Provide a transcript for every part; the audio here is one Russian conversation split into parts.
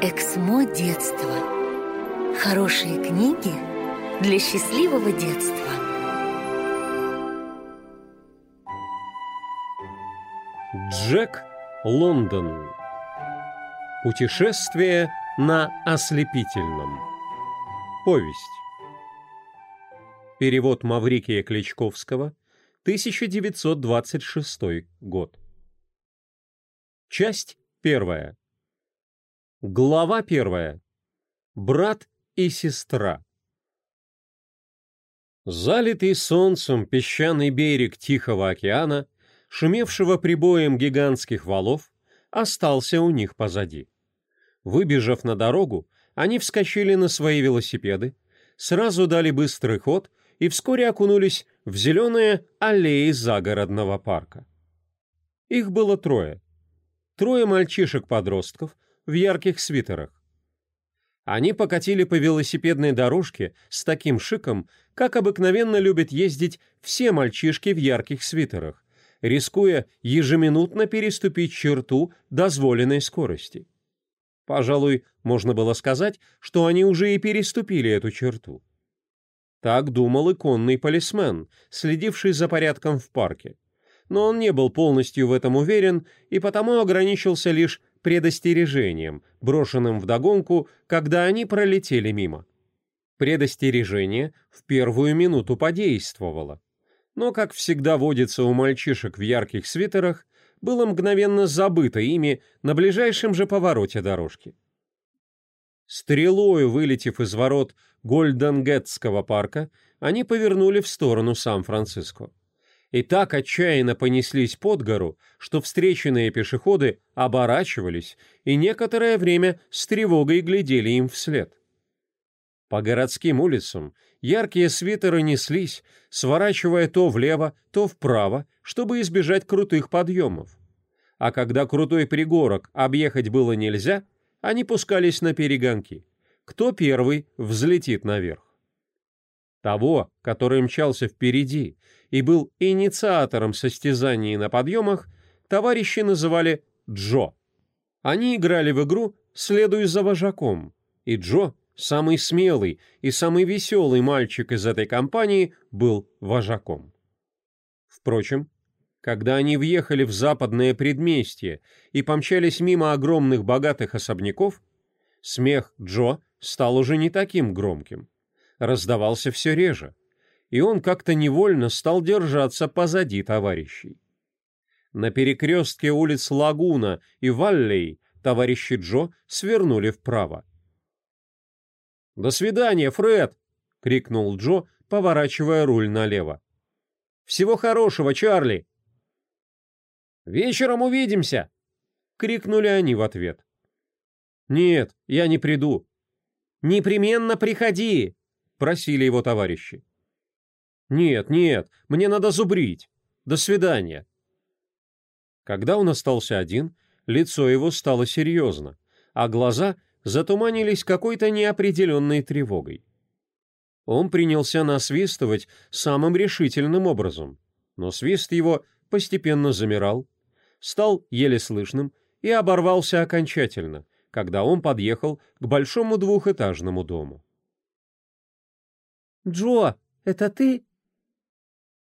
Эксмо детства. Хорошие книги для счастливого детства. Джек Лондон. Путешествие на ослепительном. Повесть. Перевод Маврикия Кличковского, 1926 год. Часть первая. Глава первая. Брат и сестра. Залитый солнцем песчаный берег Тихого океана, шумевшего прибоем гигантских валов, остался у них позади. Выбежав на дорогу, они вскочили на свои велосипеды, сразу дали быстрый ход и вскоре окунулись в зеленые аллеи загородного парка. Их было трое. Трое мальчишек-подростков — в ярких свитерах. Они покатили по велосипедной дорожке с таким шиком, как обыкновенно любят ездить все мальчишки в ярких свитерах, рискуя ежеминутно переступить черту дозволенной скорости. Пожалуй, можно было сказать, что они уже и переступили эту черту. Так думал и конный полисмен, следивший за порядком в парке. Но он не был полностью в этом уверен и потому ограничился лишь предостережением, брошенным вдогонку, когда они пролетели мимо. Предостережение в первую минуту подействовало. Но, как всегда водится у мальчишек в ярких свитерах, было мгновенно забыто ими на ближайшем же повороте дорожки. Стрелою вылетев из ворот Гольденгетского парка, они повернули в сторону Сан-Франциско и так отчаянно понеслись под гору, что встреченные пешеходы оборачивались и некоторое время с тревогой глядели им вслед. По городским улицам яркие свитеры неслись, сворачивая то влево, то вправо, чтобы избежать крутых подъемов. А когда крутой пригорок объехать было нельзя, они пускались на перегонки. Кто первый взлетит наверх? Того, который мчался впереди и был инициатором состязаний на подъемах, товарищи называли Джо. Они играли в игру «Следуй за вожаком», и Джо, самый смелый и самый веселый мальчик из этой компании, был вожаком. Впрочем, когда они въехали в западное предместье и помчались мимо огромных богатых особняков, смех Джо стал уже не таким громким раздавался все реже, и он как-то невольно стал держаться позади товарищей. На перекрестке улиц Лагуна и Валлей товарищи Джо свернули вправо. «До свидания, Фред!» — крикнул Джо, поворачивая руль налево. «Всего хорошего, Чарли!» «Вечером увидимся!» — крикнули они в ответ. «Нет, я не приду». «Непременно приходи!» просили его товарищи. «Нет, нет, мне надо зубрить. До свидания». Когда он остался один, лицо его стало серьезно, а глаза затуманились какой-то неопределенной тревогой. Он принялся насвистывать самым решительным образом, но свист его постепенно замирал, стал еле слышным и оборвался окончательно, когда он подъехал к большому двухэтажному дому. «Джо, это ты?»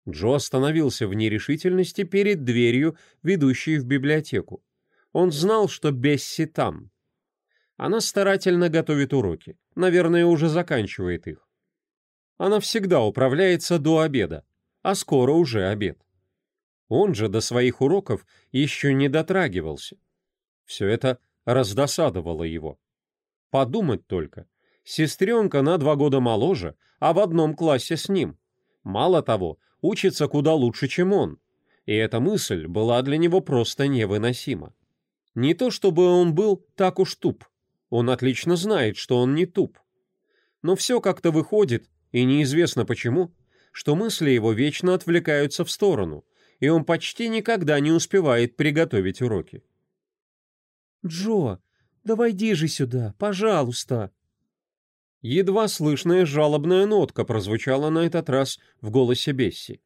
Джо остановился в нерешительности перед дверью, ведущей в библиотеку. Он знал, что Бесси там. Она старательно готовит уроки, наверное, уже заканчивает их. Она всегда управляется до обеда, а скоро уже обед. Он же до своих уроков еще не дотрагивался. Все это раздосадовало его. Подумать только, Сестренка на два года моложе, а в одном классе с ним. Мало того, учится куда лучше, чем он. И эта мысль была для него просто невыносима. Не то чтобы он был так уж туп. Он отлично знает, что он не туп. Но все как-то выходит, и неизвестно почему, что мысли его вечно отвлекаются в сторону, и он почти никогда не успевает приготовить уроки. «Джо, давай иди же сюда, пожалуйста!» Едва слышная жалобная нотка прозвучала на этот раз в голосе Бесси.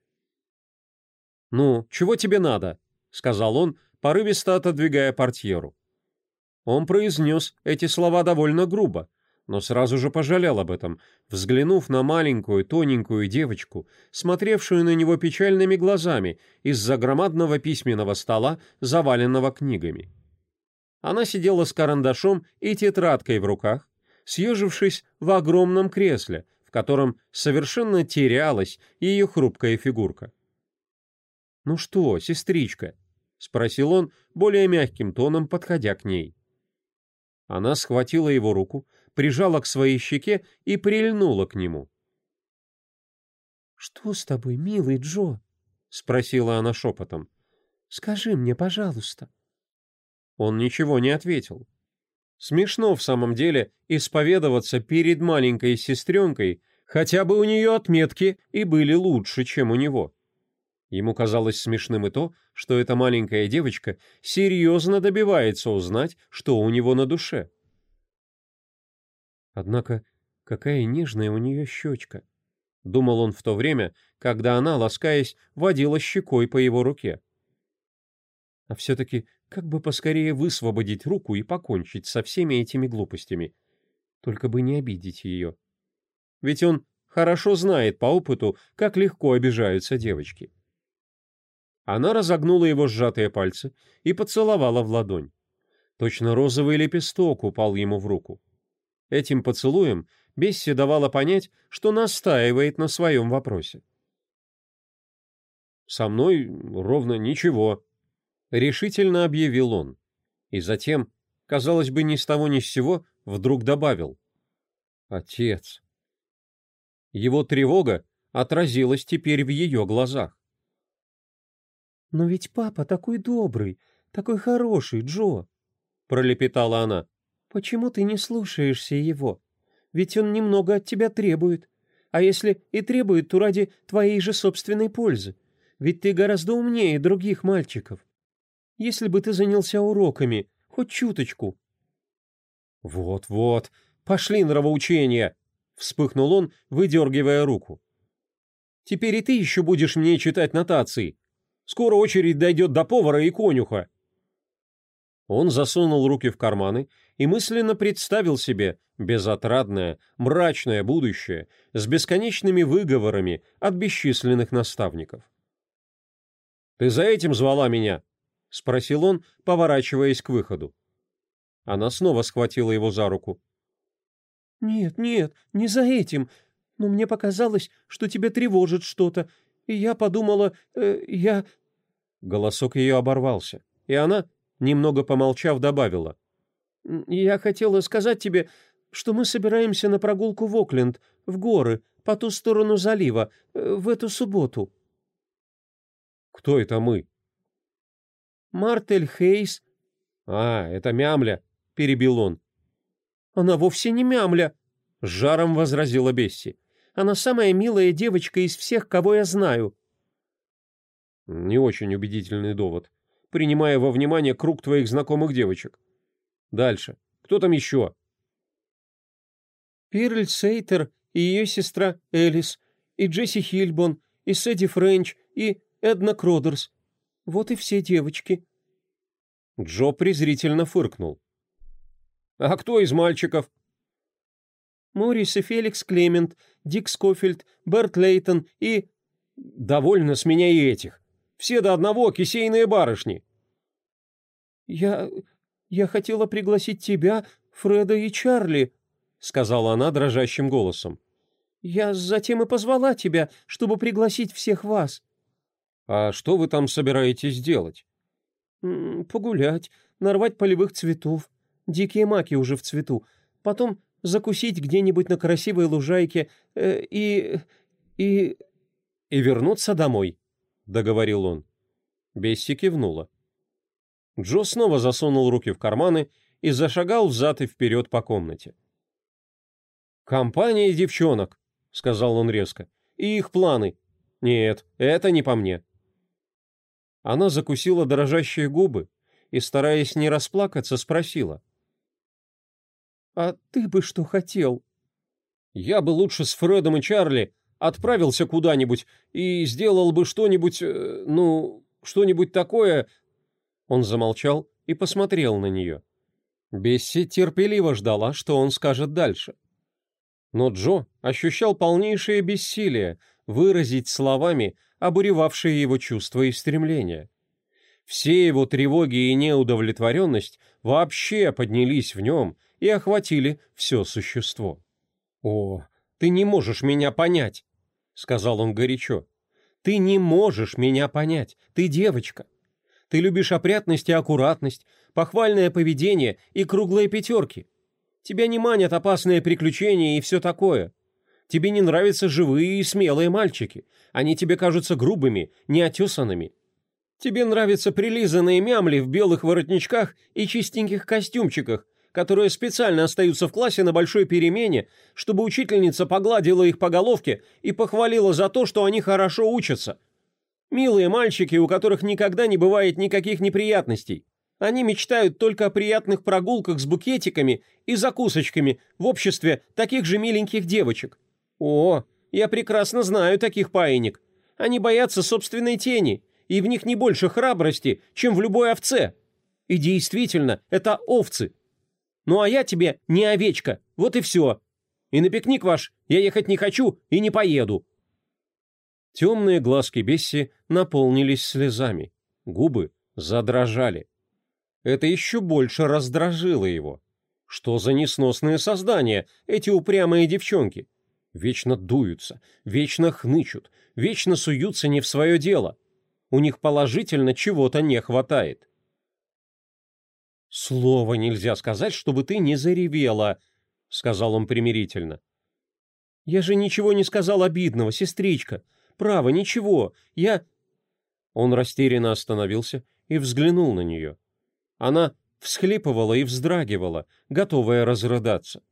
«Ну, чего тебе надо?» — сказал он, порывисто отодвигая портьеру. Он произнес эти слова довольно грубо, но сразу же пожалел об этом, взглянув на маленькую тоненькую девочку, смотревшую на него печальными глазами из-за громадного письменного стола, заваленного книгами. Она сидела с карандашом и тетрадкой в руках, съежившись в огромном кресле, в котором совершенно терялась ее хрупкая фигурка. «Ну что, сестричка?» — спросил он более мягким тоном, подходя к ней. Она схватила его руку, прижала к своей щеке и прильнула к нему. «Что с тобой, милый Джо?» — спросила она шепотом. «Скажи мне, пожалуйста». Он ничего не ответил. Смешно в самом деле исповедоваться перед маленькой сестренкой, хотя бы у нее отметки и были лучше, чем у него. Ему казалось смешным и то, что эта маленькая девочка серьезно добивается узнать, что у него на душе. Однако какая нежная у нее щечка, думал он в то время, когда она, ласкаясь, водила щекой по его руке. А все-таки как бы поскорее высвободить руку и покончить со всеми этими глупостями, только бы не обидеть ее. Ведь он хорошо знает по опыту, как легко обижаются девочки. Она разогнула его сжатые пальцы и поцеловала в ладонь. Точно розовый лепесток упал ему в руку. Этим поцелуем Бесси давала понять, что настаивает на своем вопросе. «Со мной ровно ничего», — решительно объявил он. И затем, казалось бы, ни с того ни с сего, вдруг добавил. «Отец». Его тревога отразилась теперь в ее глазах. «Но ведь папа такой добрый, такой хороший, Джо!» — пролепетала она. «Почему ты не слушаешься его? Ведь он немного от тебя требует. А если и требует, то ради твоей же собственной пользы. Ведь ты гораздо умнее других мальчиков. Если бы ты занялся уроками, хоть чуточку». «Вот-вот, пошли нравоучения!» — вспыхнул он, выдергивая руку. «Теперь и ты еще будешь мне читать нотации. Скоро очередь дойдет до повара и конюха». Он засунул руки в карманы и мысленно представил себе безотрадное, мрачное будущее с бесконечными выговорами от бесчисленных наставников. «Ты за этим звала меня?» — спросил он, поворачиваясь к выходу. Она снова схватила его за руку. «Нет, нет, не за этим. Но мне показалось, что тебя тревожит что-то, и я подумала, э, я...» Голосок ее оборвался, и она, немного помолчав, добавила. «Я хотела сказать тебе, что мы собираемся на прогулку в Окленд, в горы, по ту сторону залива, э, в эту субботу». «Кто это мы?» «Мартель Хейс». «А, это Мямля», — перебил он. «Она вовсе не Мямля», — с жаром возразила Бесси. Она самая милая девочка из всех, кого я знаю». «Не очень убедительный довод, принимая во внимание круг твоих знакомых девочек. Дальше. Кто там еще?» «Пирль Сейтер и ее сестра Элис, и Джесси Хильбон, и Сэдди Френч, и Эдна Кродерс. Вот и все девочки». Джо презрительно фыркнул. «А кто из мальчиков?» Моррис и Феликс Клемент, Дик Скофильд, Берт Лейтон и... Довольно с меня и этих. Все до одного кисейные барышни. Я... я хотела пригласить тебя, Фреда и Чарли, сказала она дрожащим голосом. Я затем и позвала тебя, чтобы пригласить всех вас. А что вы там собираетесь делать? Погулять, нарвать полевых цветов. Дикие маки уже в цвету. Потом закусить где-нибудь на красивой лужайке э, и... и... и вернуться домой», — договорил он. Бесси кивнула. Джо снова засунул руки в карманы и зашагал взад и вперед по комнате. «Компания девчонок», — сказал он резко, — «и их планы. Нет, это не по мне». Она закусила дрожащие губы и, стараясь не расплакаться, спросила. «А ты бы что хотел?» «Я бы лучше с Фредом и Чарли отправился куда-нибудь и сделал бы что-нибудь, э, ну, что-нибудь такое...» Он замолчал и посмотрел на нее. Бесси терпеливо ждала, что он скажет дальше. Но Джо ощущал полнейшее бессилие выразить словами обуревавшие его чувства и стремления. Все его тревоги и неудовлетворенность вообще поднялись в нем и охватили все существо. «О, ты не можешь меня понять!» — сказал он горячо. «Ты не можешь меня понять! Ты девочка! Ты любишь опрятность и аккуратность, похвальное поведение и круглые пятерки. Тебя не манят опасные приключения и все такое. Тебе не нравятся живые и смелые мальчики. Они тебе кажутся грубыми, неотесанными. Тебе нравятся прилизанные мямли в белых воротничках и чистеньких костюмчиках, которые специально остаются в классе на большой перемене, чтобы учительница погладила их по головке и похвалила за то, что они хорошо учатся. Милые мальчики, у которых никогда не бывает никаких неприятностей. Они мечтают только о приятных прогулках с букетиками и закусочками в обществе таких же миленьких девочек. О, я прекрасно знаю таких паинек. Они боятся собственной тени, и в них не больше храбрости, чем в любой овце. И действительно, это овцы. Ну а я тебе не овечка, вот и все. И на пикник ваш я ехать не хочу и не поеду. Темные глазки Бесси наполнились слезами, губы задрожали. Это еще больше раздражило его. Что за несносные создания, эти упрямые девчонки? Вечно дуются, вечно хнычут, вечно суются не в свое дело. У них положительно чего-то не хватает. «Слова нельзя сказать, чтобы ты не заревела», — сказал он примирительно. «Я же ничего не сказал обидного, сестричка. Право, ничего. Я...» Он растерянно остановился и взглянул на нее. Она всхлипывала и вздрагивала, готовая разрыдаться.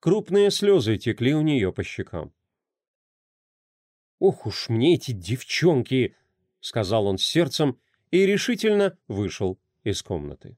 Крупные слезы текли у нее по щекам. «Ох уж мне эти девчонки!» — сказал он с сердцем и решительно вышел из комнаты.